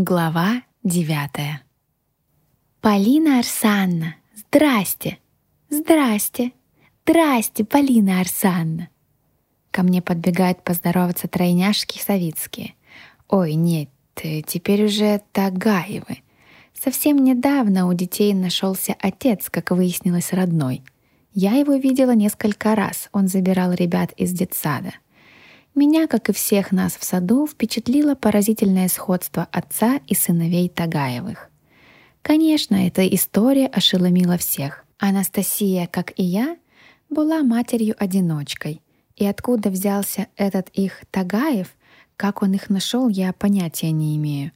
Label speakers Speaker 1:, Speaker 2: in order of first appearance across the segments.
Speaker 1: Глава девятая. «Полина Арсанна, здрасте! Здрасте! Здрасте, Полина Арсанна!» Ко мне подбегают поздороваться тройняшки Савицкие. «Ой, нет, теперь уже Тагаевы. Совсем недавно у детей нашелся отец, как выяснилось, родной. Я его видела несколько раз, он забирал ребят из детсада — меня, как и всех нас в саду, впечатлило поразительное сходство отца и сыновей Тагаевых. Конечно, эта история ошеломила всех. Анастасия, как и я, была матерью-одиночкой. И откуда взялся этот их Тагаев, как он их нашел, я понятия не имею.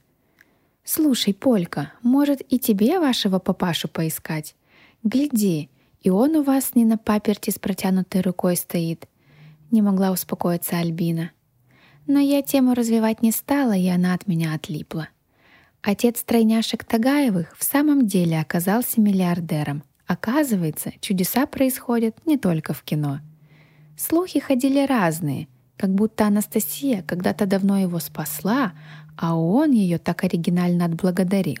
Speaker 1: «Слушай, Полька, может и тебе вашего папашу поискать? Гляди, и он у вас не на паперти с протянутой рукой стоит, не могла успокоиться Альбина. Но я тему развивать не стала, и она от меня отлипла. Отец тройняшек Тагаевых в самом деле оказался миллиардером. Оказывается, чудеса происходят не только в кино. Слухи ходили разные, как будто Анастасия когда-то давно его спасла, а он ее так оригинально отблагодарил.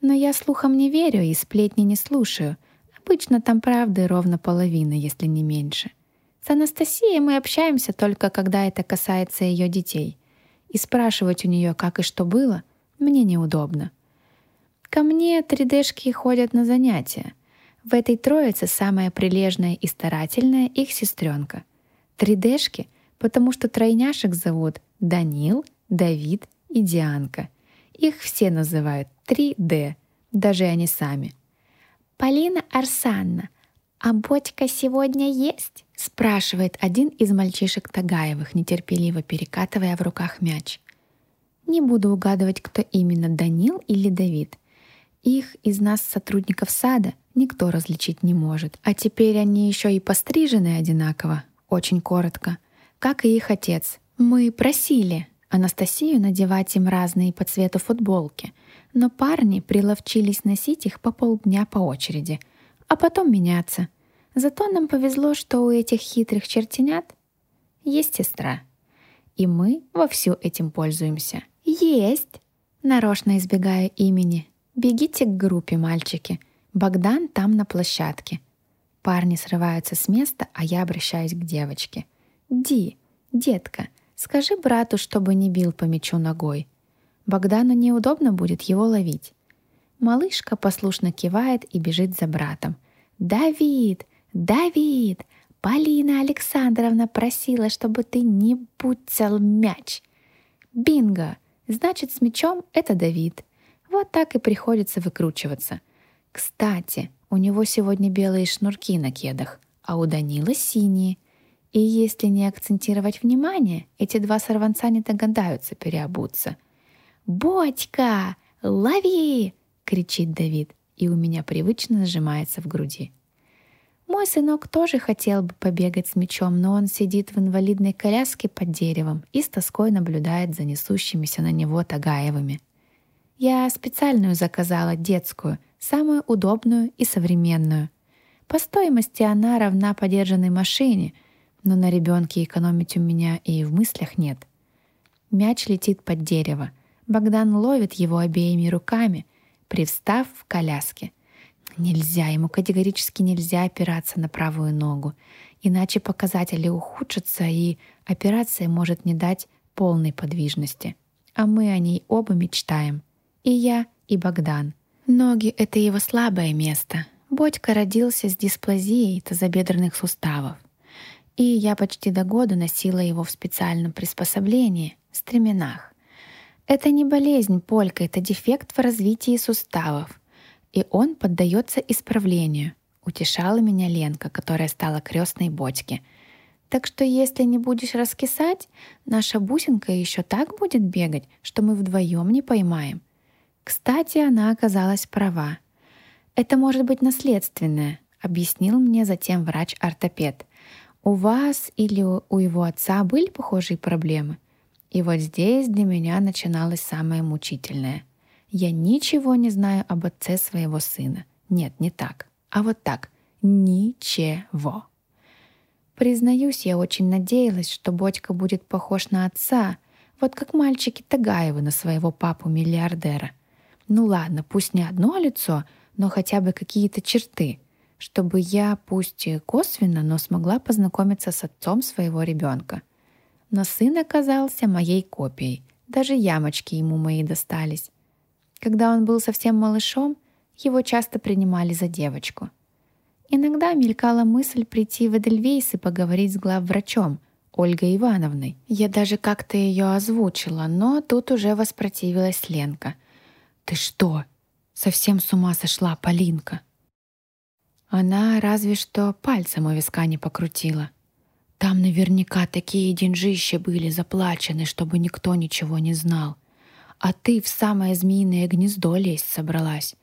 Speaker 1: Но я слухам не верю и сплетни не слушаю. Обычно там правды ровно половина, если не меньше. С Анастасией мы общаемся только когда это касается ее детей. И спрашивать у нее, как и что было, мне неудобно. Ко мне 3D-шки ходят на занятия. В этой троице самая прилежная и старательная их сестренка. 3D-шки, потому что тройняшек зовут Данил, Давид и Дианка. Их все называют 3D, даже они сами. «Полина Арсанна, а Ботька сегодня есть?» — спрашивает один из мальчишек Тагаевых, нетерпеливо перекатывая в руках мяч. Не буду угадывать, кто именно, Данил или Давид. Их из нас, сотрудников сада, никто различить не может. А теперь они еще и пострижены одинаково, очень коротко, как и их отец. Мы просили Анастасию надевать им разные по цвету футболки, но парни приловчились носить их по полдня по очереди, а потом меняться — Зато нам повезло, что у этих хитрых чертенят есть сестра. И мы вовсю этим пользуемся. Есть! Нарочно избегаю имени. Бегите к группе, мальчики. Богдан там на площадке. Парни срываются с места, а я обращаюсь к девочке. «Ди, детка, скажи брату, чтобы не бил по мячу ногой. Богдану неудобно будет его ловить». Малышка послушно кивает и бежит за братом. «Давид, «Давид, Полина Александровна просила, чтобы ты не буцал мяч». «Бинго! Значит, с мячом это Давид». Вот так и приходится выкручиваться. Кстати, у него сегодня белые шнурки на кедах, а у Данила синие. И если не акцентировать внимание, эти два сорванца не догадаются переобуться. «Бодька, лови!» — кричит Давид, и у меня привычно нажимается в груди. Мой сынок тоже хотел бы побегать с мячом, но он сидит в инвалидной коляске под деревом и с тоской наблюдает за несущимися на него Тагаевыми. Я специальную заказала детскую, самую удобную и современную. По стоимости она равна подержанной машине, но на ребенке экономить у меня и в мыслях нет. Мяч летит под дерево. Богдан ловит его обеими руками, привстав в коляске. Нельзя, ему категорически нельзя опираться на правую ногу, иначе показатели ухудшатся, и операция может не дать полной подвижности. А мы о ней оба мечтаем. И я, и Богдан. Ноги — это его слабое место. Бодька родился с дисплазией тазобедренных суставов. И я почти до года носила его в специальном приспособлении — стременах. Это не болезнь Полька, это дефект в развитии суставов — и он поддается исправлению. Утешала меня Ленка, которая стала крестной бочки. Так что если не будешь раскисать, наша бусинка еще так будет бегать, что мы вдвоем не поймаем. Кстати, она оказалась права. Это может быть наследственное, объяснил мне затем врач-ортопед. У вас или у его отца были похожие проблемы? И вот здесь для меня начиналось самое мучительное — я ничего не знаю об отце своего сына. Нет, не так. А вот так. Ничего. Признаюсь, я очень надеялась, что Бодька будет похож на отца. Вот как мальчики Тагаевы на своего папу-миллиардера. Ну ладно, пусть не одно лицо, но хотя бы какие-то черты, чтобы я, пусть и косвенно, но смогла познакомиться с отцом своего ребенка. Но сын оказался моей копией. Даже ямочки ему мои достались. Когда он был совсем малышом, его часто принимали за девочку. Иногда мелькала мысль прийти в Эдельвейс и поговорить с главврачом, Ольгой Ивановной. Я даже как-то ее озвучила, но тут уже воспротивилась Ленка. «Ты что? Совсем с ума сошла, Полинка?» Она разве что пальцем у виска не покрутила. Там наверняка такие деньжища были заплачены, чтобы никто ничего не знал. А ты в самое змеиное гнездо лезть собралась.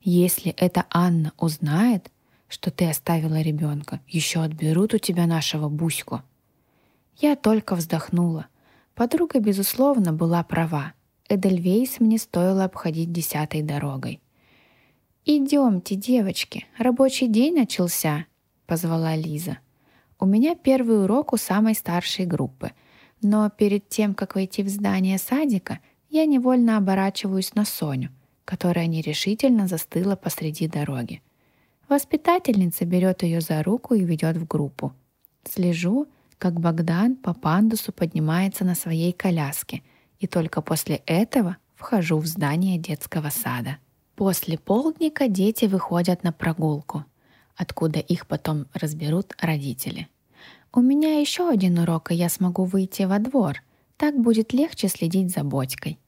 Speaker 1: Если эта Анна узнает, что ты оставила ребенка. Еще отберут у тебя нашего Буську». Я только вздохнула. Подруга, безусловно, была права. Эдельвейс мне стоило обходить десятой дорогой. «Идемте, девочки, рабочий день начался», — позвала Лиза. «У меня первый урок у самой старшей группы, но перед тем, как войти в здание садика, я невольно оборачиваюсь на Соню, которая нерешительно застыла посреди дороги. Воспитательница берет ее за руку и ведет в группу. Слежу, как Богдан по пандусу поднимается на своей коляске, и только после этого вхожу в здание детского сада. После полдника дети выходят на прогулку, откуда их потом разберут родители. У меня еще один урок, и я смогу выйти во двор. Так будет легче следить за бочкой.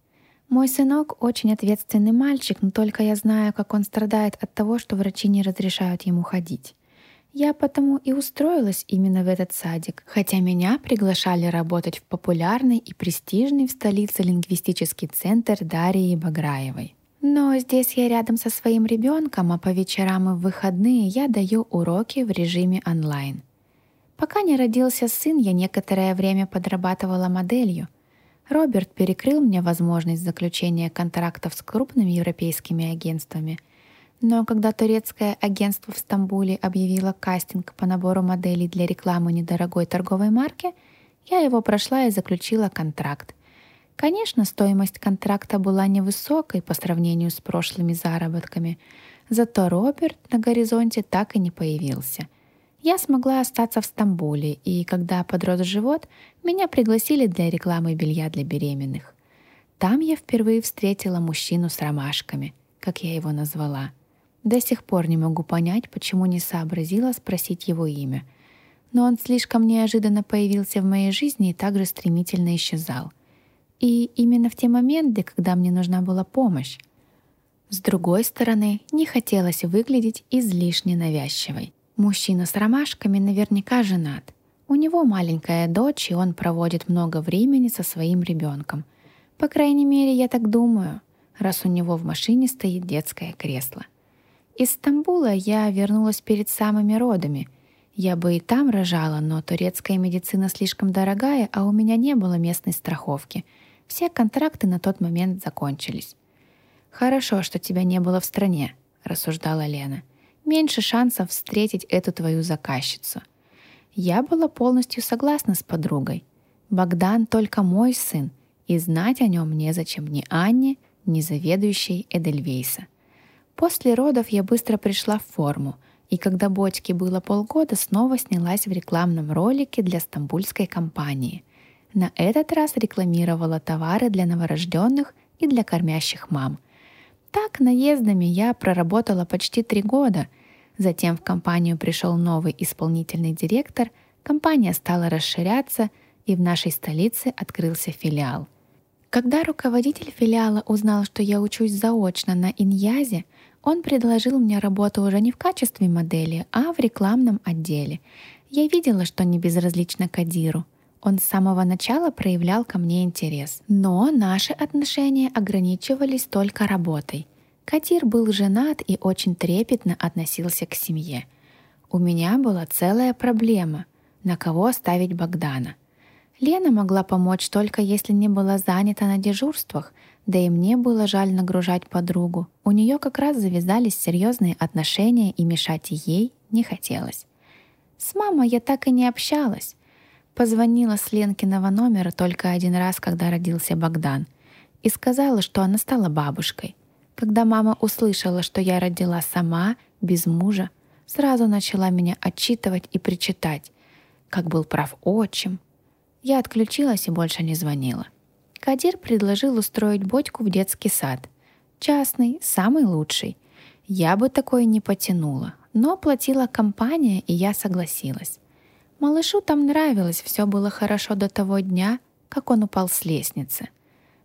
Speaker 1: Мой сынок очень ответственный мальчик, но только я знаю, как он страдает от того, что врачи не разрешают ему ходить. Я потому и устроилась именно в этот садик, хотя меня приглашали работать в популярный и престижный в столице лингвистический центр Дарьи Баграевой. Но здесь я рядом со своим ребенком, а по вечерам и в выходные я даю уроки в режиме онлайн. Пока не родился сын, я некоторое время подрабатывала моделью — Роберт перекрыл мне возможность заключения контрактов с крупными европейскими агентствами. Но когда турецкое агентство в Стамбуле объявило кастинг по набору моделей для рекламы недорогой торговой марки, я его прошла и заключила контракт. Конечно, стоимость контракта была невысокой по сравнению с прошлыми заработками, зато Роберт на горизонте так и не появился — я смогла остаться в Стамбуле, и когда подрос живот, меня пригласили для рекламы белья для беременных. Там я впервые встретила мужчину с ромашками, как я его назвала. До сих пор не могу понять, почему не сообразила спросить его имя. Но он слишком неожиданно появился в моей жизни и также стремительно исчезал. И именно в те моменты, когда мне нужна была помощь. С другой стороны, не хотелось выглядеть излишне навязчивой. Мужчина с ромашками наверняка женат. У него маленькая дочь, и он проводит много времени со своим ребенком. По крайней мере, я так думаю, раз у него в машине стоит детское кресло. Из Стамбула я вернулась перед самыми родами. Я бы и там рожала, но турецкая медицина слишком дорогая, а у меня не было местной страховки. Все контракты на тот момент закончились. «Хорошо, что тебя не было в стране», — рассуждала Лена меньше шансов встретить эту твою заказчицу. Я была полностью согласна с подругой. Богдан только мой сын, и знать о нем незачем ни Анне, ни заведующей Эдельвейса. После родов я быстро пришла в форму, и когда бочке было полгода, снова снялась в рекламном ролике для стамбульской компании. На этот раз рекламировала товары для новорожденных и для кормящих мам. Так наездами я проработала почти три года, Затем в компанию пришел новый исполнительный директор, компания стала расширяться, и в нашей столице открылся филиал. Когда руководитель филиала узнал, что я учусь заочно на Иньязе, он предложил мне работу уже не в качестве модели, а в рекламном отделе. Я видела, что не безразлично Кадиру. Он с самого начала проявлял ко мне интерес. Но наши отношения ограничивались только работой — Катир был женат и очень трепетно относился к семье. У меня была целая проблема, на кого оставить Богдана. Лена могла помочь только если не была занята на дежурствах, да и мне было жаль нагружать подругу. У нее как раз завязались серьезные отношения, и мешать ей не хотелось. С мамой я так и не общалась. Позвонила с Ленкиного номера только один раз, когда родился Богдан, и сказала, что она стала бабушкой. Когда мама услышала, что я родила сама, без мужа, сразу начала меня отчитывать и причитать, как был прав отчим. Я отключилась и больше не звонила. Кадир предложил устроить Бодьку в детский сад. Частный, самый лучший. Я бы такое не потянула, но оплатила компания, и я согласилась. Малышу там нравилось, все было хорошо до того дня, как он упал с лестницы.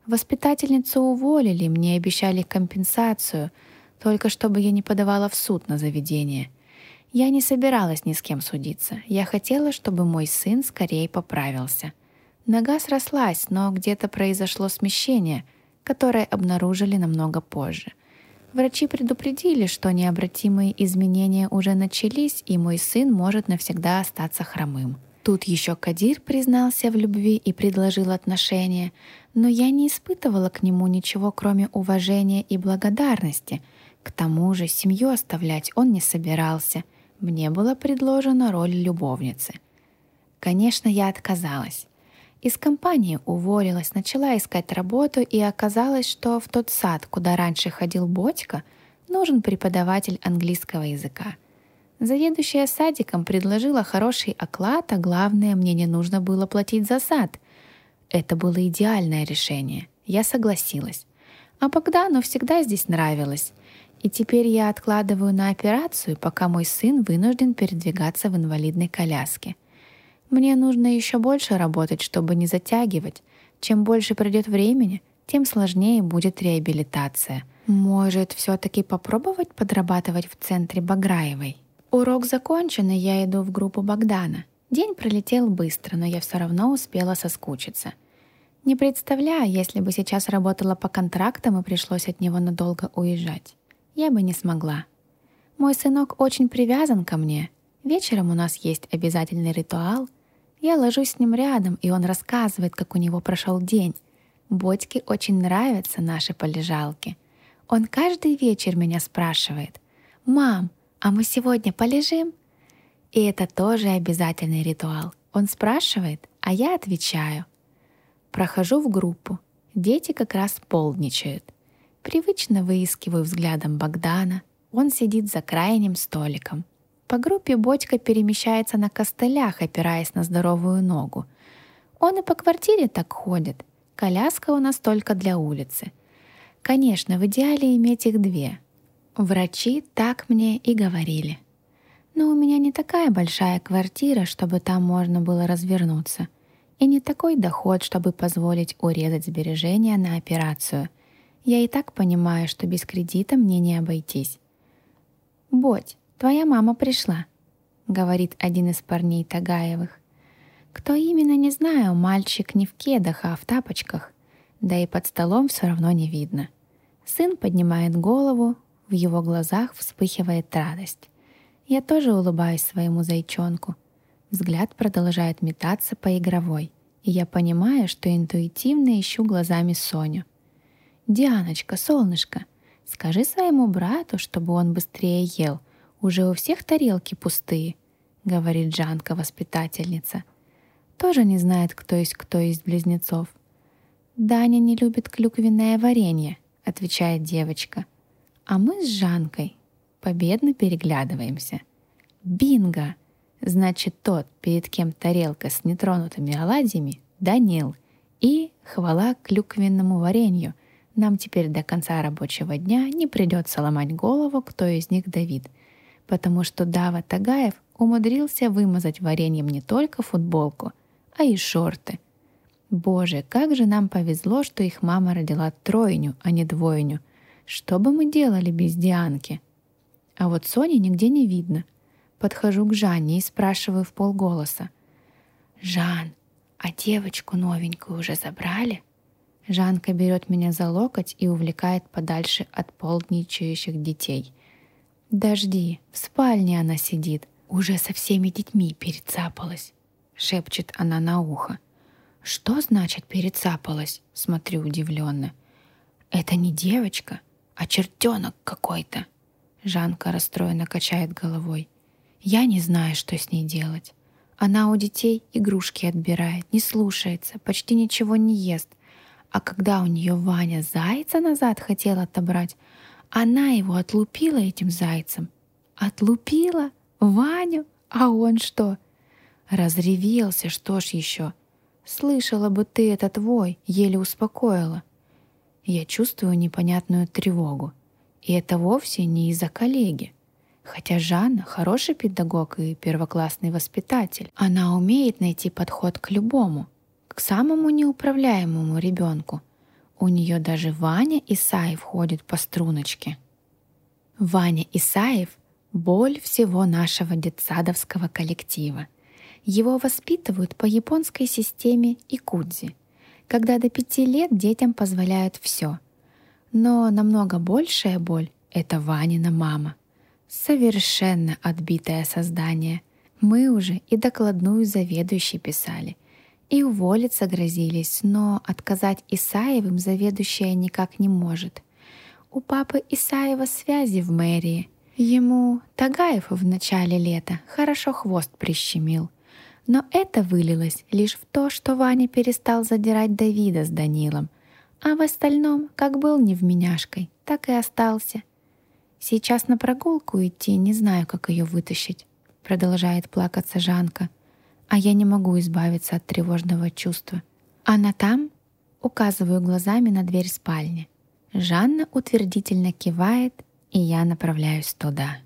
Speaker 1: Воспитательницу уволили, мне обещали компенсацию, только чтобы я не подавала в суд на заведение. Я не собиралась ни с кем судиться. Я хотела, чтобы мой сын скорее поправился. Нога срослась, но где-то произошло смещение, которое обнаружили намного позже — Врачи предупредили, что необратимые изменения уже начались, и мой сын может навсегда остаться хромым. Тут еще Кадир признался в любви и предложил отношения, но я не испытывала к нему ничего, кроме уважения и благодарности. К тому же семью оставлять он не собирался. Мне была предложена роль любовницы. Конечно, я отказалась. Из компании уволилась, начала искать работу и оказалось, что в тот сад, куда раньше ходил Бодька, нужен преподаватель английского языка. Заведующая садиком предложила хороший оклад, а главное, мне не нужно было платить за сад. Это было идеальное решение. Я согласилась. А Богдану всегда здесь нравилось. И теперь я откладываю на операцию, пока мой сын вынужден передвигаться в инвалидной коляске. Мне нужно еще больше работать, чтобы не затягивать. Чем больше пройдет времени, тем сложнее будет реабилитация. Может, все-таки попробовать подрабатывать в центре Баграевой? Урок закончен, и я иду в группу Богдана. День пролетел быстро, но я все равно успела соскучиться. Не представляю, если бы сейчас работала по контрактам и пришлось от него надолго уезжать. Я бы не смогла. Мой сынок очень привязан ко мне. Вечером у нас есть обязательный ритуал — я ложусь с ним рядом, и он рассказывает, как у него прошел день. Бодьке очень нравятся наши полежалки. Он каждый вечер меня спрашивает, «Мам, а мы сегодня полежим?» И это тоже обязательный ритуал. Он спрашивает, а я отвечаю. Прохожу в группу. Дети как раз полдничают. Привычно выискиваю взглядом Богдана. Он сидит за крайним столиком. По группе Бодька перемещается на костылях, опираясь на здоровую ногу. Он и по квартире так ходит. Коляска у нас только для улицы. Конечно, в идеале иметь их две. Врачи так мне и говорили. Но у меня не такая большая квартира, чтобы там можно было развернуться. И не такой доход, чтобы позволить урезать сбережения на операцию. Я и так понимаю, что без кредита мне не обойтись. Бодь, «Твоя мама пришла», — говорит один из парней Тагаевых. Кто именно, не знаю, мальчик не в кедах, а в тапочках. Да и под столом все равно не видно. Сын поднимает голову, в его глазах вспыхивает радость. Я тоже улыбаюсь своему зайчонку. Взгляд продолжает метаться по игровой, и я понимаю, что интуитивно ищу глазами Соню. «Дианочка, солнышко, скажи своему брату, чтобы он быстрее ел», уже у всех тарелки пустые», — говорит Жанка-воспитательница. Тоже не знает, кто есть кто из близнецов. «Даня не любит клюквенное варенье», — отвечает девочка. А мы с Жанкой победно переглядываемся. «Бинго!» Значит, тот, перед кем тарелка с нетронутыми оладьями, Данил. И хвала клюквенному варенью. Нам теперь до конца рабочего дня не придется ломать голову, кто из них Давид — потому что Дава Тагаев умудрился вымазать вареньем не только футболку, а и шорты. Боже, как же нам повезло, что их мама родила тройню, а не двойню. Что бы мы делали без Дианки? А вот Сони нигде не видно. Подхожу к Жанне и спрашиваю в полголоса. «Жан, а девочку новенькую уже забрали?» Жанка берет меня за локоть и увлекает подальше от полдничающих детей — «Дожди, в спальне она сидит, уже со всеми детьми перецапалась», — шепчет она на ухо. «Что значит перецапалась?» — смотрю удивленно. «Это не девочка, а чертенок какой-то». Жанка расстроенно качает головой. «Я не знаю, что с ней делать. Она у детей игрушки отбирает, не слушается, почти ничего не ест. А когда у нее Ваня зайца назад хотел отобрать, она его отлупила этим зайцем. Отлупила? Ваню? А он что? Разревелся, что ж еще? Слышала бы ты это твой, еле успокоила. Я чувствую непонятную тревогу. И это вовсе не из-за коллеги. Хотя Жанна хороший педагог и первоклассный воспитатель. Она умеет найти подход к любому, к самому неуправляемому ребенку. У нее даже Ваня Исаев ходит по струночке. Ваня Исаев — боль всего нашего детсадовского коллектива. Его воспитывают по японской системе Икудзи, когда до пяти лет детям позволяют все. Но намного большая боль — это Ванина мама. Совершенно отбитое создание. Мы уже и докладную заведующей писали. И уволиться грозились, но отказать Исаевым заведующая никак не может. У папы Исаева связи в мэрии. Ему Тагаев в начале лета хорошо хвост прищемил — но это вылилось лишь в то, что Ваня перестал задирать Давида с Данилом, а в остальном, как был невменяшкой, так и остался. Сейчас на прогулку идти, не знаю, как ее вытащить, продолжает плакаться Жанка, а я не могу избавиться от тревожного чувства. Она там? Указываю глазами на дверь спальни. Жанна утвердительно кивает, и я направляюсь туда.